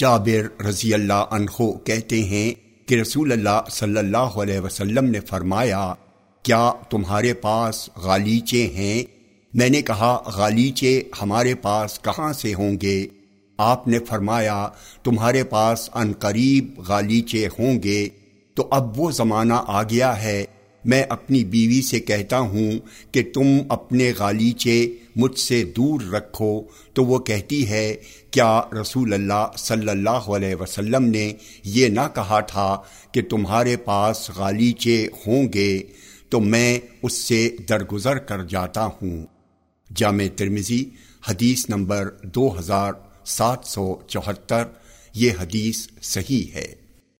جابر رضی اللہ عنہ کہتے ہیں کہ رسول اللہ صلی اللہ علیہ وسلم نے فرمایا، کیا تمہارے پاس غالیچے ہیں؟ میں نے کہا، غالیچے ہمارے پاس کہاں سے ہوں گے؟ آپ نے فرمایا، تمہارے پاس ان قریب غالیچے ہوں گے، تو اب وہ زمانہ آ گیا ہے میں اپنی بیوی سے کہتا ہوں کہ تم اپنے غالیچے مجھ سے دور رکھو، تو وہ کہتی ہے، کیا رسول اللہ صلی اللہ علیہ وسلم نے یہ نہ کہا تھا کہ تمہارے پاس غالیچے ہوں گے، تو میں اس سے درگزر کر جاتا ہوں۔ جامع ترمزی حدیث نمبر دو ہزار سات سو چوہتر، یہ حدیث صحیح ہے۔